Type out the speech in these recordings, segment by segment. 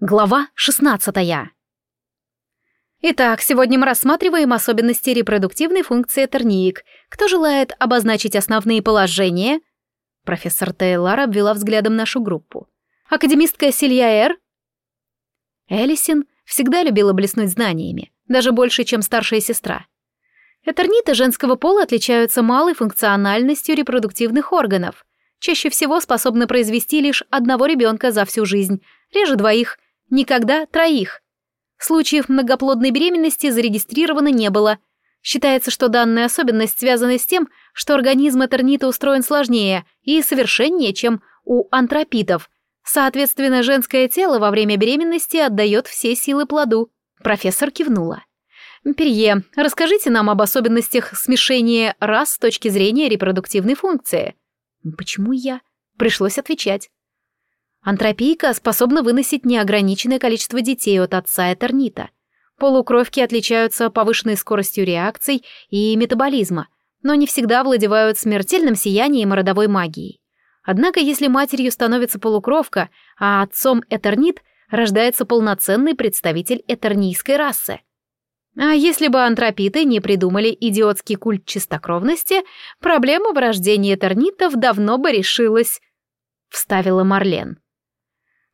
Глава 16. Итак, сегодня мы рассматриваем особенности репродуктивной функции терниик. Кто желает обозначить основные положения? Профессор Тейлор обвела взглядом нашу группу. Академистка Силья Эр? Элисин всегда любила блеснуть знаниями, даже больше, чем старшая сестра. Этерниты женского пола отличаются малой функциональностью репродуктивных органов. Чаще всего способны произвести лишь одного ребенка за всю жизнь, реже двоих – Никогда троих. Случаев многоплодной беременности зарегистрировано не было. Считается, что данная особенность связана с тем, что организм этернита устроен сложнее и совершеннее, чем у антропитов. Соответственно, женское тело во время беременности отдает все силы плоду. Профессор кивнула. Перье, расскажите нам об особенностях смешения рас с точки зрения репродуктивной функции. Почему я? Пришлось отвечать. Антропийка способна выносить неограниченное количество детей от отца Этернита. Полукровки отличаются повышенной скоростью реакций и метаболизма, но не всегда владевают смертельным сиянием родовой магией. Однако, если матерью становится полукровка, а отцом Этернит, рождается полноценный представитель этернийской расы. А если бы антропиты не придумали идиотский культ чистокровности, проблема в рождении этернитов давно бы решилась, — вставила Марлен.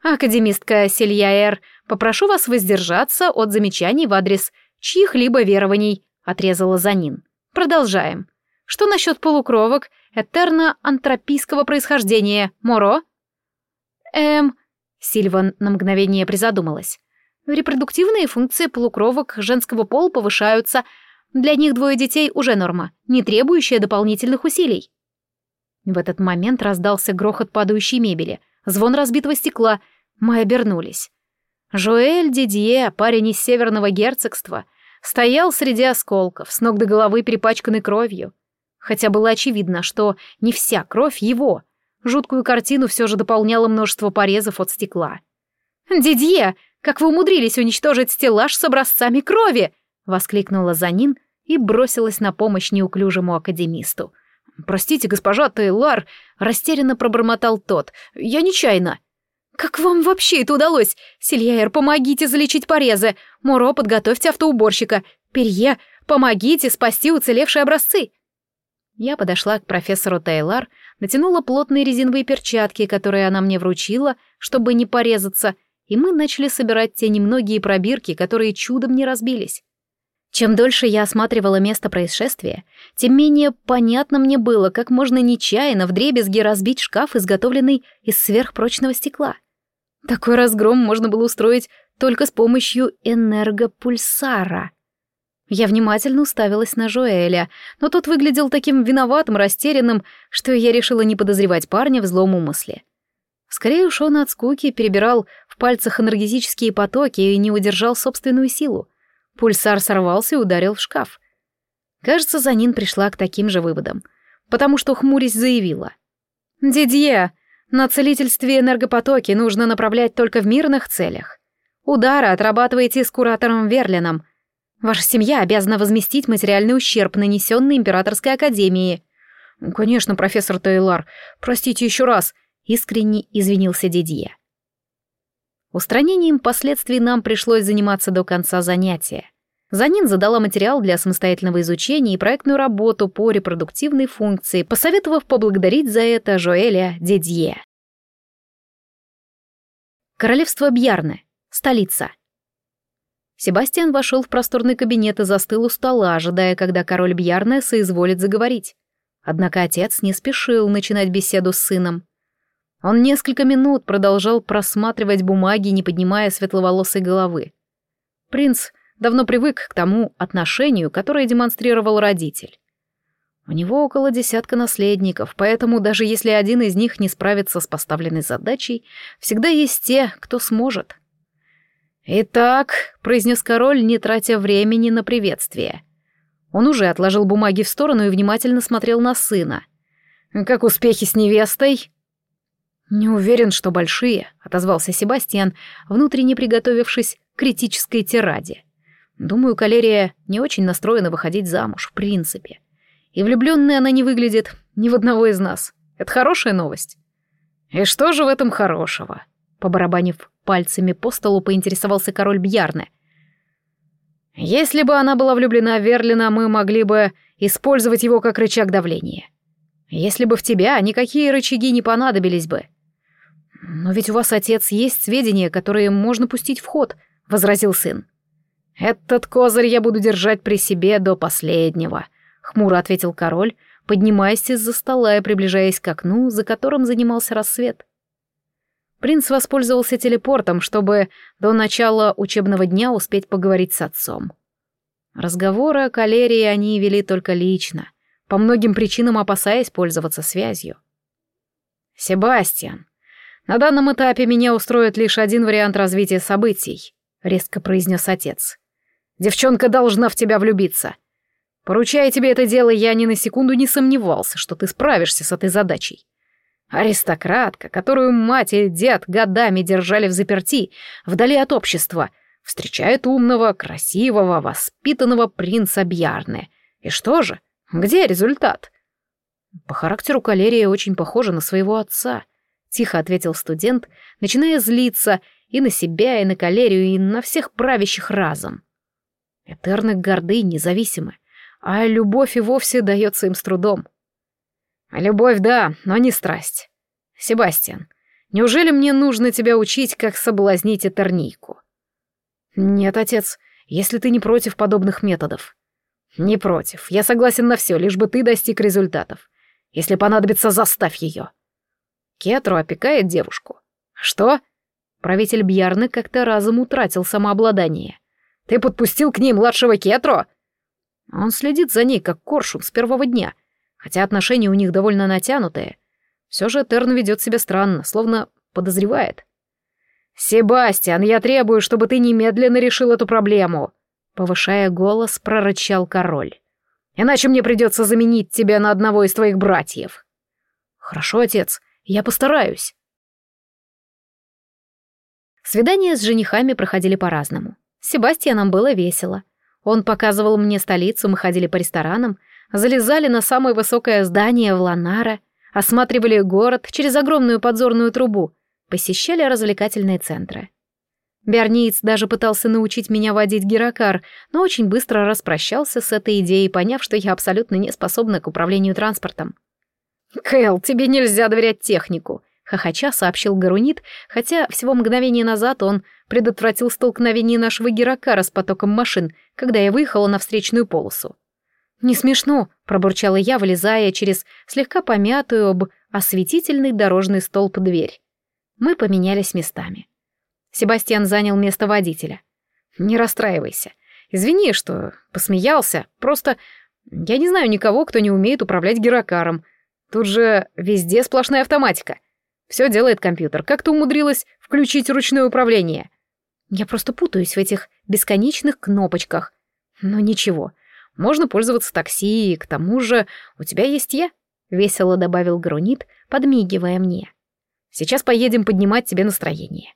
Академистка Сельяэр, попрошу вас воздержаться от замечаний в адрес чьих-либо верований, отрезала Занин. Продолжаем. Что насчет полукровок этерно-антропийского происхождения, Моро? Эм, Сильван на мгновение призадумалась. Репродуктивные функции полукровок женского пола повышаются. Для них двое детей уже норма, не требующая дополнительных усилий. В этот момент раздался грохот падающей мебели, звон разбитого стекла — мы обернулись. Жоэль Дидье, парень из северного герцогства, стоял среди осколков, с ног до головы перепачканный кровью. Хотя было очевидно, что не вся кровь его. Жуткую картину все же дополняло множество порезов от стекла. «Дидье, как вы умудрились уничтожить стеллаж с образцами крови!» — воскликнула Занин и бросилась на помощь неуклюжему академисту. «Простите, госпожа Тейлар», — растерянно пробормотал тот. «Я нечаянно». «Как вам вообще это удалось? Сильяер, помогите залечить порезы. Муро, подготовьте автоуборщика. Перье, помогите спасти уцелевшие образцы». Я подошла к профессору Тейлор, натянула плотные резиновые перчатки, которые она мне вручила, чтобы не порезаться, и мы начали собирать те немногие пробирки, которые чудом не разбились. Чем дольше я осматривала место происшествия, тем менее понятно мне было, как можно нечаянно вдребезги разбить шкаф, изготовленный из сверхпрочного стекла. Такой разгром можно было устроить только с помощью энергопульсара. Я внимательно уставилась на Жоэля, но тот выглядел таким виноватым, растерянным, что я решила не подозревать парня в злом умысле. Скорее уж он от скуки перебирал в пальцах энергетические потоки и не удержал собственную силу. Пульсар сорвался и ударил в шкаф. Кажется, Занин пришла к таким же выводам, потому что хмурясь заявила. «Дидье, на целительстве энергопотоки нужно направлять только в мирных целях. Удары отрабатываете с куратором Верлином. Ваша семья обязана возместить материальный ущерб, нанесенный Императорской Академии. Конечно, профессор Тейлар, простите еще раз, искренне извинился Дидье. Устранением последствий нам пришлось заниматься до конца занятия. Занин задала материал для самостоятельного изучения и проектную работу по репродуктивной функции, посоветовав поблагодарить за это Жоэля Дедье. Королевство Бьярне, столица. Себастьян вошел в просторный кабинет и застыл у стола, ожидая, когда король Бьярне соизволит заговорить. Однако отец не спешил начинать беседу с сыном. Он несколько минут продолжал просматривать бумаги, не поднимая светловолосой головы. Принц давно привык к тому отношению, которое демонстрировал родитель. У него около десятка наследников, поэтому даже если один из них не справится с поставленной задачей, всегда есть те, кто сможет. «Итак», — произнес король, не тратя времени на приветствие. Он уже отложил бумаги в сторону и внимательно смотрел на сына. «Как успехи с невестой?» «Не уверен, что большие», — отозвался Себастьян, внутренне приготовившись к критической тираде. Думаю, Калерия не очень настроена выходить замуж, в принципе. И влюбленной она не выглядит ни в одного из нас. Это хорошая новость. И что же в этом хорошего? Побарабанив пальцами по столу, поинтересовался король Бьярны. «Если бы она была влюблена в Верлина, мы могли бы использовать его как рычаг давления. Если бы в тебя, никакие рычаги не понадобились бы». «Но ведь у вас, отец, есть сведения, которые можно пустить в ход», — возразил сын. «Этот козырь я буду держать при себе до последнего», — хмуро ответил король, поднимаясь из-за стола и приближаясь к окну, за которым занимался рассвет. Принц воспользовался телепортом, чтобы до начала учебного дня успеть поговорить с отцом. Разговоры о калерии они вели только лично, по многим причинам опасаясь пользоваться связью. «Себастьян, на данном этапе меня устроит лишь один вариант развития событий», — резко произнес отец. «Девчонка должна в тебя влюбиться. Поручая тебе это дело, я ни на секунду не сомневался, что ты справишься с этой задачей. Аристократка, которую мать и дед годами держали в заперти, вдали от общества, встречает умного, красивого, воспитанного принца Бьярны. И что же? Где результат? По характеру калерия очень похожа на своего отца, тихо ответил студент, начиная злиться и на себя, и на калерию, и на всех правящих разом. Этерны горды, независимы а любовь и вовсе дается им с трудом. Любовь, да, но не страсть. Себастьян, неужели мне нужно тебя учить, как соблазнить этернийку? Нет, отец, если ты не против подобных методов. Не против, я согласен на все, лишь бы ты достиг результатов. Если понадобится, заставь ее. Кетру опекает девушку. Что? Правитель Бьярны как-то разом утратил самообладание. Ты подпустил к ней младшего Кетру? Он следит за ней, как коршун, с первого дня. Хотя отношения у них довольно натянутые. Все же Терн ведет себя странно, словно подозревает. «Себастьян, я требую, чтобы ты немедленно решил эту проблему!» Повышая голос, прорычал король. «Иначе мне придется заменить тебя на одного из твоих братьев». «Хорошо, отец, я постараюсь». Свидания с женихами проходили по-разному. С Себастьяном было весело. Он показывал мне столицу, мы ходили по ресторанам, залезали на самое высокое здание в Ланара, осматривали город через огромную подзорную трубу, посещали развлекательные центры. Берниц даже пытался научить меня водить гирокар, но очень быстро распрощался с этой идеей, поняв, что я абсолютно не способна к управлению транспортом. «Кэл, тебе нельзя доверять технику», — хохоча сообщил Гарунит, хотя всего мгновение назад он предотвратил столкновение нашего гирокара с потоком машин, когда я выехала на встречную полосу. «Не смешно», — пробурчала я, вылезая через слегка помятую об осветительный дорожный столб дверь. Мы поменялись местами. Себастьян занял место водителя. «Не расстраивайся. Извини, что посмеялся. Просто я не знаю никого, кто не умеет управлять гирокаром. Тут же везде сплошная автоматика. Все делает компьютер. Как ты умудрилась включить ручное управление? Я просто путаюсь в этих бесконечных кнопочках. Но ничего, можно пользоваться такси, и к тому же у тебя есть я, — весело добавил Грунит, подмигивая мне. Сейчас поедем поднимать тебе настроение.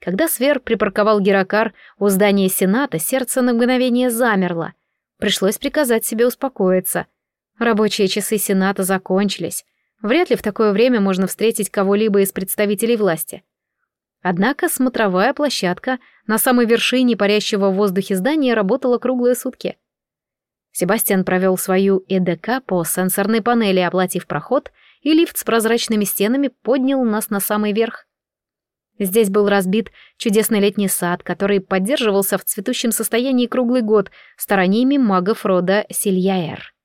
Когда Свер припарковал гирокар у здания Сената, сердце на мгновение замерло. Пришлось приказать себе успокоиться. Рабочие часы Сената закончились. Вряд ли в такое время можно встретить кого-либо из представителей власти. Однако смотровая площадка на самой вершине парящего в воздухе здания работала круглые сутки. Себастьян провел свою ЭДК по сенсорной панели, оплатив проход, и лифт с прозрачными стенами поднял нас на самый верх. Здесь был разбит чудесный летний сад, который поддерживался в цветущем состоянии круглый год стараниями магов рода Сильяэр.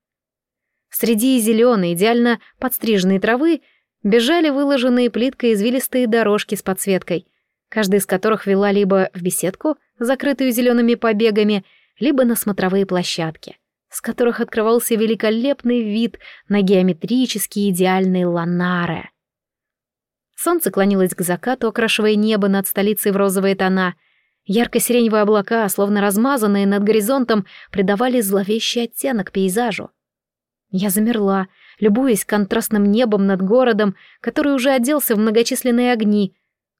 Среди зеленой, идеально подстриженной травы бежали выложенные плиткой извилистые дорожки с подсветкой, каждая из которых вела либо в беседку, закрытую зелеными побегами, либо на смотровые площадки, с которых открывался великолепный вид на геометрически идеальные ланары. Солнце клонилось к закату, окрашивая небо над столицей в розовые тона. Ярко-сиреневые облака, словно размазанные над горизонтом, придавали зловещий оттенок пейзажу. Я замерла, любуясь контрастным небом над городом, который уже оделся в многочисленные огни,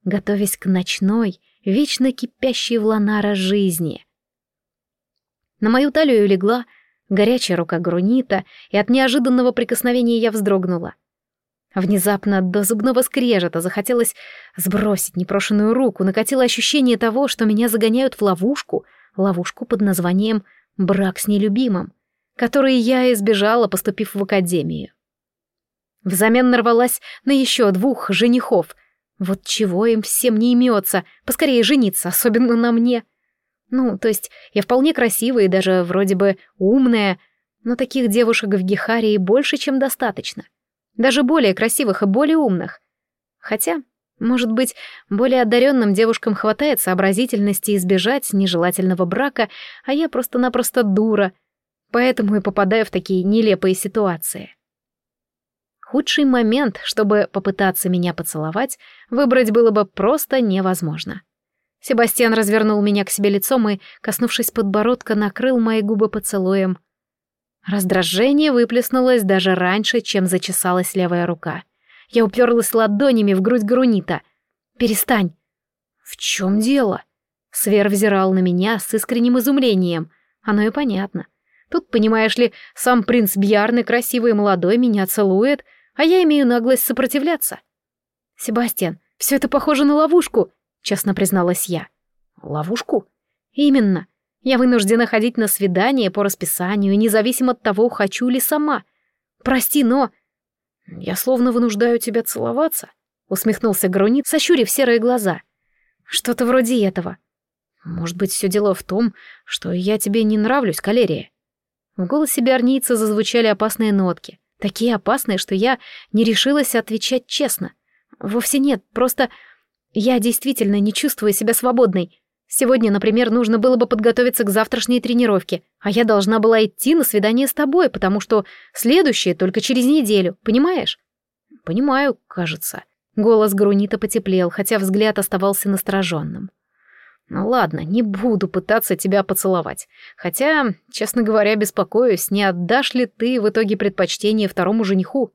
готовясь к ночной, вечно кипящей в ланара жизни. На мою талию легла горячая рука Грунита, и от неожиданного прикосновения я вздрогнула. Внезапно до зубного скрежета захотелось сбросить непрошенную руку, накатило ощущение того, что меня загоняют в ловушку, ловушку под названием «брак с нелюбимым», который я избежала, поступив в академию. Взамен нарвалась на еще двух женихов. Вот чего им всем не имется, поскорее жениться, особенно на мне. Ну, то есть я вполне красивая и даже вроде бы умная, но таких девушек в Гехарии больше, чем достаточно. Даже более красивых и более умных. Хотя, может быть, более одаренным девушкам хватает сообразительности избежать нежелательного брака, а я просто-напросто дура, поэтому и попадаю в такие нелепые ситуации. Худший момент, чтобы попытаться меня поцеловать, выбрать было бы просто невозможно. Себастьян развернул меня к себе лицом и, коснувшись подбородка, накрыл мои губы поцелуем — Раздражение выплеснулось даже раньше, чем зачесалась левая рука. Я уперлась ладонями в грудь Грунита. «Перестань!» «В чем дело?» Свер взирал на меня с искренним изумлением. Оно и понятно. Тут, понимаешь ли, сам принц Бьярны, красивый и молодой, меня целует, а я имею наглость сопротивляться. «Себастьян, все это похоже на ловушку», — честно призналась я. «Ловушку?» «Именно. Я вынуждена ходить на свидание по расписанию, независимо от того, хочу ли сама. Прости, но... Я словно вынуждаю тебя целоваться, усмехнулся Грунит, сощурив серые глаза. Что-то вроде этого. Может быть, все дело в том, что я тебе не нравлюсь, Калерия. В голосе биарнийца зазвучали опасные нотки. Такие опасные, что я не решилась отвечать честно. Вовсе нет, просто я действительно не чувствую себя свободной. Сегодня, например, нужно было бы подготовиться к завтрашней тренировке, а я должна была идти на свидание с тобой, потому что следующее только через неделю, понимаешь? Понимаю, кажется. Голос Грунита потеплел, хотя взгляд оставался настороженным. Ну ладно, не буду пытаться тебя поцеловать. Хотя, честно говоря, беспокоюсь, не отдашь ли ты в итоге предпочтение второму жениху?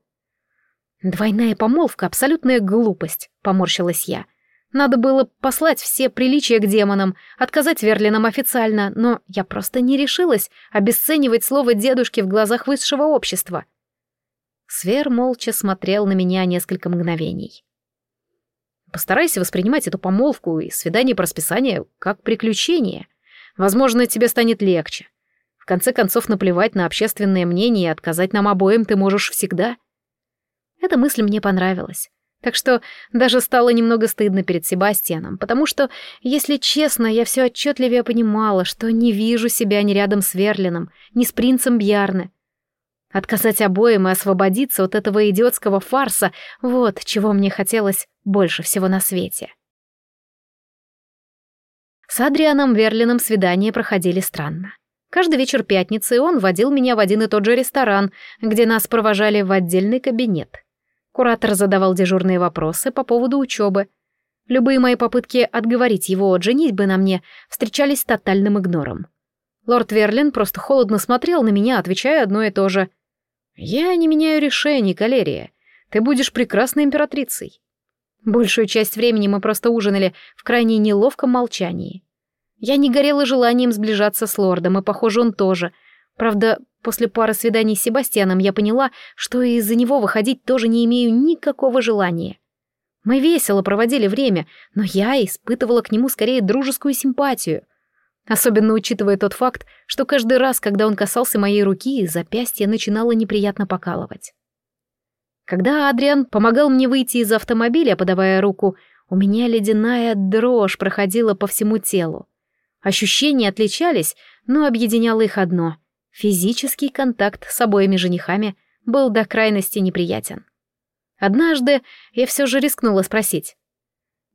Двойная помолвка — абсолютная глупость, поморщилась я. — надо было послать все приличия к демонам, отказать Верлинам официально, но я просто не решилась обесценивать слово дедушки в глазах высшего общества. Свер молча смотрел на меня несколько мгновений. Постарайся воспринимать эту помолвку и свидание по расписанию как приключение. Возможно, тебе станет легче. В конце концов, наплевать на общественное мнение и отказать нам обоим ты можешь всегда. Эта мысль мне понравилась. Так что даже стало немного стыдно перед Себастьяном, потому что, если честно, я все отчетливее понимала, что не вижу себя ни рядом с Верлином, ни с принцем Бьярны. Отказать обоим и освободиться от этого идиотского фарса — вот чего мне хотелось больше всего на свете. С Адрианом Верлином свидания проходили странно. Каждый вечер пятницы он водил меня в один и тот же ресторан, где нас провожали в отдельный кабинет — Куратор задавал дежурные вопросы по поводу учебы. Любые мои попытки отговорить его от женитьбы на мне встречались с тотальным игнором. Лорд Верлин просто холодно смотрел на меня, отвечая одно и то же. «Я не меняю решений, Калерия. Ты будешь прекрасной императрицей». Большую часть времени мы просто ужинали в крайне неловком молчании. Я не горела желанием сближаться с лордом, и, похоже, он тоже — Правда, после пары свиданий с Себастьяном я поняла, что из-за него выходить тоже не имею никакого желания. Мы весело проводили время, но я испытывала к нему скорее дружескую симпатию. Особенно учитывая тот факт, что каждый раз, когда он касался моей руки, запястье начинало неприятно покалывать. Когда Адриан помогал мне выйти из автомобиля, подавая руку, у меня ледяная дрожь проходила по всему телу. Ощущения отличались, но объединяло их одно — Физический контакт с обоими женихами был до крайности неприятен. Однажды я все же рискнула спросить.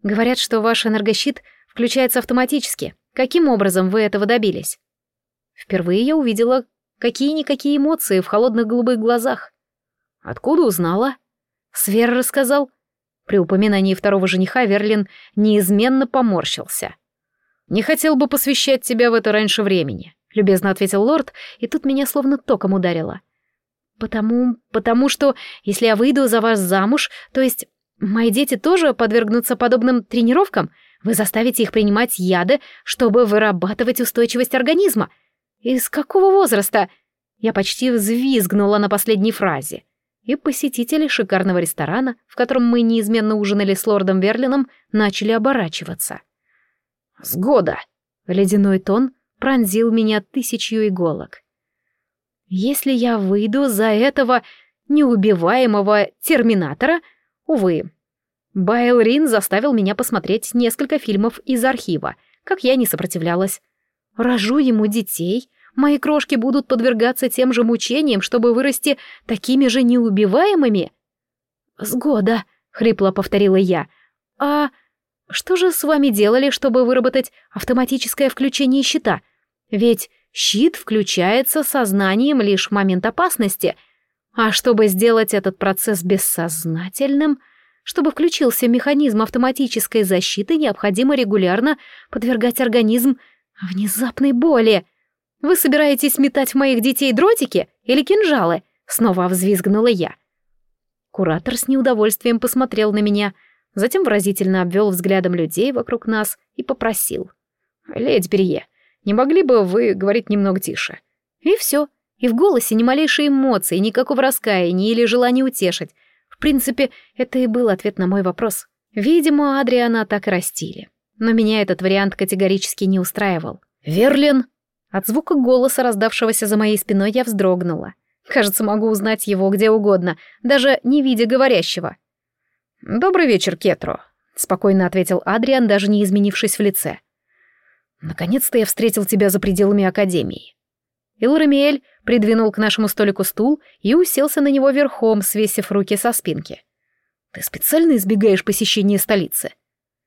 «Говорят, что ваш энергощит включается автоматически. Каким образом вы этого добились?» Впервые я увидела какие-никакие эмоции в холодных голубых глазах. «Откуда узнала?» Свер рассказал. При упоминании второго жениха Верлин неизменно поморщился. «Не хотел бы посвящать тебя в это раньше времени. — любезно ответил лорд, и тут меня словно током ударило. «Потому... потому что, если я выйду за вас замуж, то есть мои дети тоже подвергнутся подобным тренировкам? Вы заставите их принимать яды, чтобы вырабатывать устойчивость организма? Из какого возраста?» Я почти взвизгнула на последней фразе. и посетители шикарного ресторана, в котором мы неизменно ужинали с лордом Верлином, начали оборачиваться. «Сгода!» — ледяной тон пронзил меня тысячью иголок. «Если я выйду за этого неубиваемого терминатора, увы, Байл Рин заставил меня посмотреть несколько фильмов из архива, как я не сопротивлялась. Рожу ему детей, мои крошки будут подвергаться тем же мучениям, чтобы вырасти такими же неубиваемыми? «Сгода», — хрипло повторила я. «А что же с вами делали, чтобы выработать автоматическое включение щита? Ведь щит включается сознанием лишь в момент опасности, а чтобы сделать этот процесс бессознательным — чтобы включился механизм автоматической защиты, необходимо регулярно подвергать организм внезапной боли. Вы собираетесь метать в моих детей дротики или кинжалы? Снова взвизгнула я. Куратор с неудовольствием посмотрел на меня, затем выразительно обвел взглядом людей вокруг нас и попросил. «Леди Перье, не могли бы вы говорить немного тише?» И все. И в голосе ни малейшей эмоции, никакого раскаяния или желания утешить, принципе, это и был ответ на мой вопрос. Видимо, Адриана так и растили. Но меня этот вариант категорически не устраивал. «Верлин!» От звука голоса, раздавшегося за моей спиной, я вздрогнула. Кажется, могу узнать его где угодно, даже не видя говорящего. «Добрый вечер, Кетро», — спокойно ответил Адриан, даже не изменившись в лице. «Наконец-то я встретил тебя за пределами Академии. Илрамиэль придвинул к нашему столику стул и уселся на него верхом, свесив руки со спинки. «Ты специально избегаешь посещения столицы?»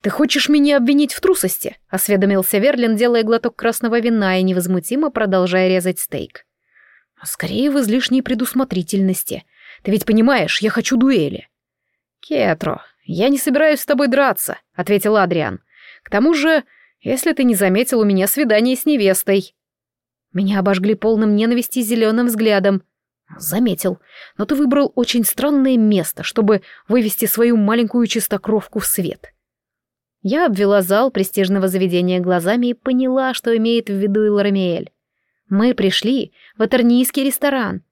«Ты хочешь меня обвинить в трусости?» — осведомился Верлин, делая глоток красного вина и невозмутимо продолжая резать стейк. «Скорее в излишней предусмотрительности. Ты ведь понимаешь, я хочу дуэли». «Кетро, я не собираюсь с тобой драться», — ответил Адриан. «К тому же, если ты не заметил, у меня свидание с невестой». Меня обожгли полным ненависти зеленым взглядом. Заметил, но ты выбрал очень странное место, чтобы вывести свою маленькую чистокровку в свет. Я обвела зал престижного заведения глазами и поняла, что имеет в виду Иларамиэль. Мы пришли в атернийский ресторан.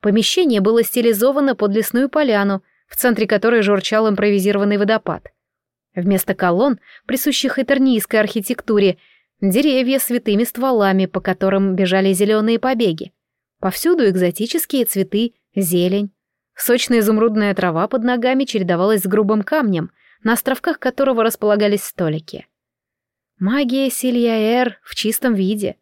Помещение было стилизовано под лесную поляну, в центре которой журчал импровизированный водопад. Вместо колонн, присущих этернийской архитектуре, Деревья с витыми стволами, по которым бежали зеленые побеги. Повсюду экзотические цветы, зелень. Сочная изумрудная трава под ногами чередовалась с грубым камнем, на островках которого располагались столики. Магия Сильяэр в чистом виде.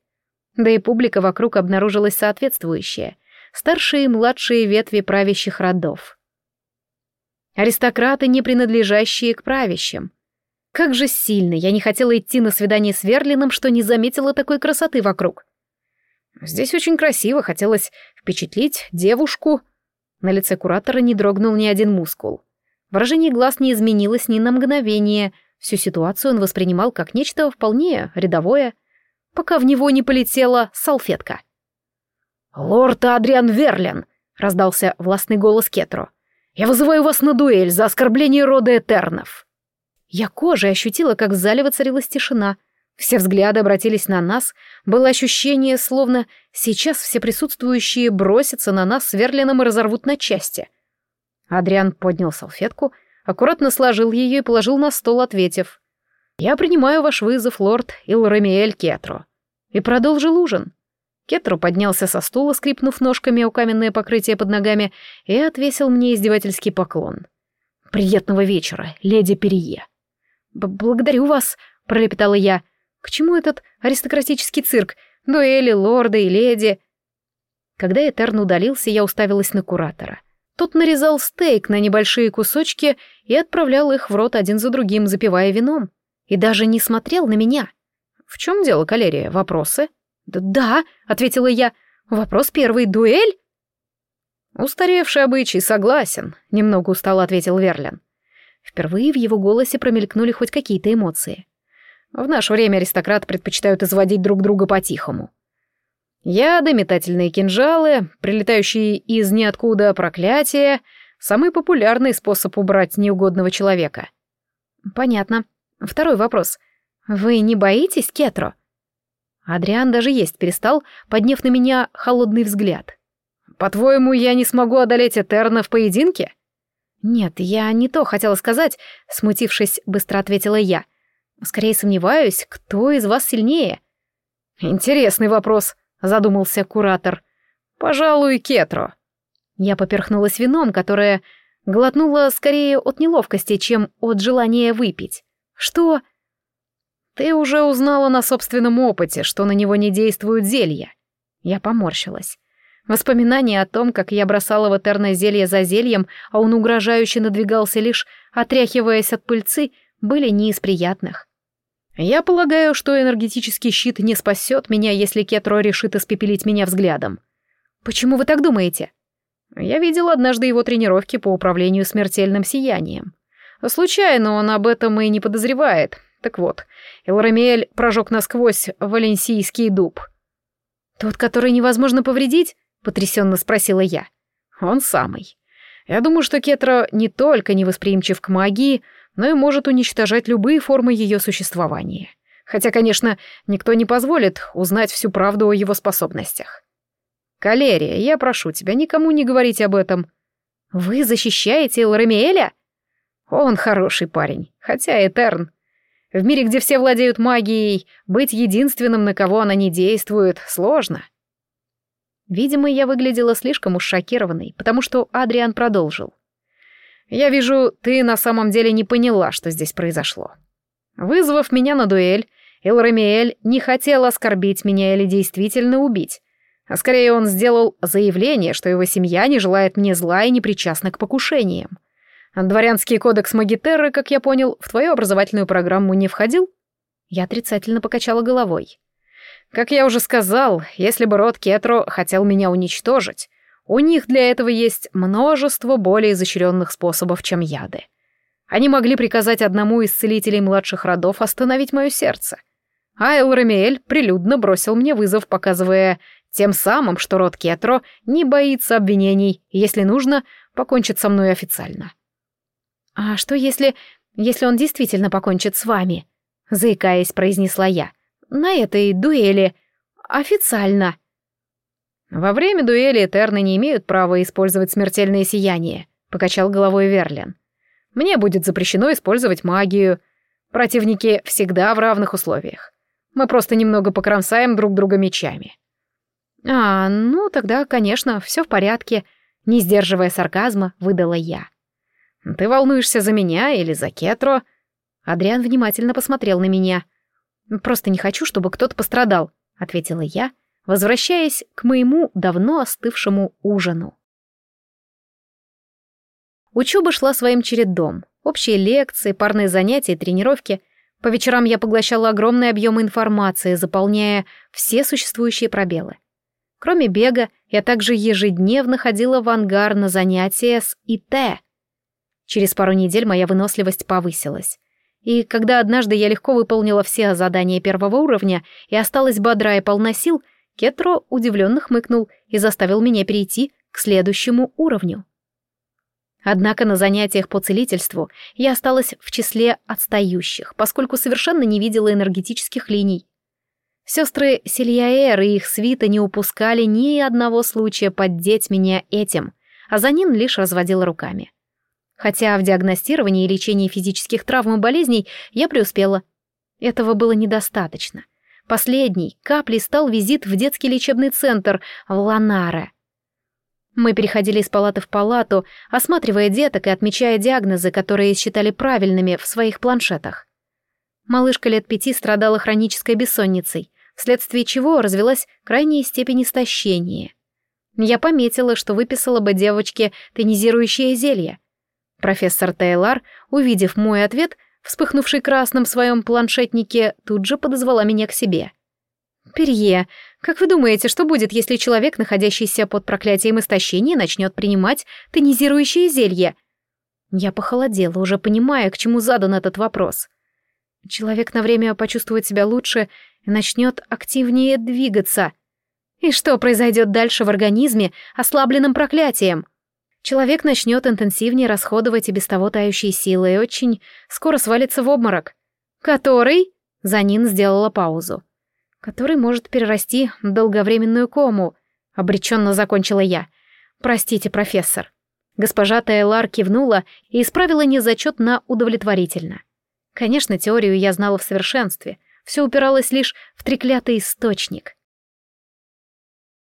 Да и публика вокруг обнаружилась соответствующая. Старшие и младшие ветви правящих родов. Аристократы, не принадлежащие к правящим. Как же сильно я не хотела идти на свидание с Верлином, что не заметила такой красоты вокруг. Здесь очень красиво, хотелось впечатлить девушку. На лице куратора не дрогнул ни один мускул. Выражение глаз не изменилось ни на мгновение. Всю ситуацию он воспринимал как нечто вполне рядовое, пока в него не полетела салфетка. «Лорд Адриан Верлин!» — раздался властный голос Кетро. «Я вызываю вас на дуэль за оскорбление рода Этернов!» Я кожей ощутила, как в зале воцарилась тишина. Все взгляды обратились на нас. Было ощущение, словно сейчас все присутствующие бросятся на нас с Верлином и разорвут на части. Адриан поднял салфетку, аккуратно сложил ее и положил на стол, ответив. «Я принимаю ваш вызов, лорд Илрамиэль Кетро». И продолжил ужин. Кетро поднялся со стула, скрипнув ножками о каменное покрытие под ногами, и отвесил мне издевательский поклон. «Приятного вечера, леди Перье». «Благодарю вас», — пролепетала я. «К чему этот аристократический цирк? Дуэли, лорды и леди?» Когда Этерн удалился, я уставилась на куратора. Тот нарезал стейк на небольшие кусочки и отправлял их в рот один за другим, запивая вином. И даже не смотрел на меня. «В чем дело, Калерия? Вопросы?» «Да», — ответила я. «Вопрос первый. Дуэль?» «Устаревший обычай, согласен», — немного устало ответил Верлин. Впервые в его голосе промелькнули хоть какие-то эмоции. В наше время аристократы предпочитают изводить друг друга по-тихому. Яды, метательные кинжалы, прилетающие из ниоткуда проклятия — самый популярный способ убрать неугодного человека. Понятно. Второй вопрос. Вы не боитесь Кетро? Адриан даже есть перестал, подняв на меня холодный взгляд. по-твоему, я не смогу одолеть Этерна в поединке?» «Нет, я не то хотела сказать», — смутившись, быстро ответила я. «Скорее сомневаюсь, кто из вас сильнее?» «Интересный вопрос», — задумался куратор. «Пожалуй, Кетро». Я поперхнулась вином, которое глотнула скорее от неловкости, чем от желания выпить. «Что?» «Ты уже узнала на собственном опыте, что на него не действуют зелья». Я поморщилась. Воспоминания о том, как я бросала в этерное зелье за зельем, а он угрожающе надвигался лишь, отряхиваясь от пыльцы, были не из приятных. Я полагаю, что энергетический щит не спасет меня, если Кетро решит испепелить меня взглядом. Почему вы так думаете? Я видел однажды его тренировки по управлению смертельным сиянием. Случайно он об этом и не подозревает. Так вот, Элрамиэль прожег насквозь валенсийский дуб. «Тот, который невозможно повредить?» — потрясенно спросила я. «Он самый. Я думаю, что Кетра не только невосприимчив к магии, но и может уничтожать любые формы ее существования. Хотя, конечно, никто не позволит узнать всю правду о его способностях. Калерия, я прошу тебя, никому не говорить об этом. Вы защищаете Ларамиэля? Он хороший парень, хотя Этерн. В мире, где все владеют магией, быть единственным, на кого она не действует, сложно. Видимо, я выглядела слишком уж шокированной, потому что Адриан продолжил. «Я вижу, ты на самом деле не поняла, что здесь произошло. Вызвав меня на дуэль, Элрамиэль не хотел оскорбить меня или действительно убить, а скорее он сделал заявление, что его семья не желает мне зла и не причастна к покушениям. Дворянский кодекс Магитерры, как я понял, в твою образовательную программу не входил?» Я отрицательно покачала головой. Как я уже сказал, если бы род Кетро хотел меня уничтожить, у них для этого есть множество более изощренных способов, чем яды. Они могли приказать одному из целителей младших родов остановить мое сердце. А Элрамиэль прилюдно бросил мне вызов, показывая тем самым, что род Кетро не боится обвинений, если нужно, покончит со мной официально. «А что если... если он действительно покончит с вами?» — заикаясь, произнесла я на этой дуэли. Официально. Во время дуэли Этерны не имеют права использовать смертельное сияние, покачал головой Верлин. Мне будет запрещено использовать магию. Противники всегда в равных условиях. Мы просто немного покромсаем друг друга мечами. А, ну тогда, конечно, все в порядке, не сдерживая сарказма, выдала я. Ты волнуешься за меня или за Кетро? Адриан внимательно посмотрел на меня. «Просто не хочу, чтобы кто-то пострадал», — ответила я, возвращаясь к моему давно остывшему ужину. Учеба шла своим чередом. Общие лекции, парные занятия тренировки. По вечерам я поглощала огромный объем информации, заполняя все существующие пробелы. Кроме бега, я также ежедневно ходила в ангар на занятия с ИТ. Через пару недель моя выносливость повысилась. И когда однажды я легко выполнила все задания первого уровня и осталась бодра и полна сил, Кетро удивленно хмыкнул и заставил меня перейти к следующему уровню. Однако на занятиях по целительству я осталась в числе отстающих, поскольку совершенно не видела энергетических линий. Сестры Сильяэр и их свита не упускали ни одного случая поддеть меня этим, а Занин лишь разводил руками. Хотя в диагностировании и лечении физических травм и болезней я преуспела. Этого было недостаточно. Последней каплей стал визит в детский лечебный центр в Ланаре. Мы переходили из палаты в палату, осматривая деток и отмечая диагнозы, которые считали правильными в своих планшетах. Малышка лет пяти страдала хронической бессонницей, вследствие чего развелась крайняя степень истощения. Я пометила, что выписала бы девочке тонизирующее зелье — Профессор Тейлор, увидев мой ответ, вспыхнувший красным в своем планшетнике, тут же подозвала меня к себе. «Перье, как вы думаете, что будет, если человек, находящийся под проклятием истощения, начнет принимать тонизирующее зелье?» Я похолодела, уже понимая, к чему задан этот вопрос. Человек на время почувствует себя лучше и начнет активнее двигаться. И что произойдет дальше в организме, ослабленном проклятием? Человек начнет интенсивнее расходовать и без того тающие силы и очень скоро свалится в обморок. Который? Занин сделала паузу. Который может перерасти в долговременную кому, обреченно закончила я. Простите, профессор. Госпожа Тейлар кивнула и исправила незачет на удовлетворительно. Конечно, теорию я знала в совершенстве. Все упиралось лишь в треклятый источник.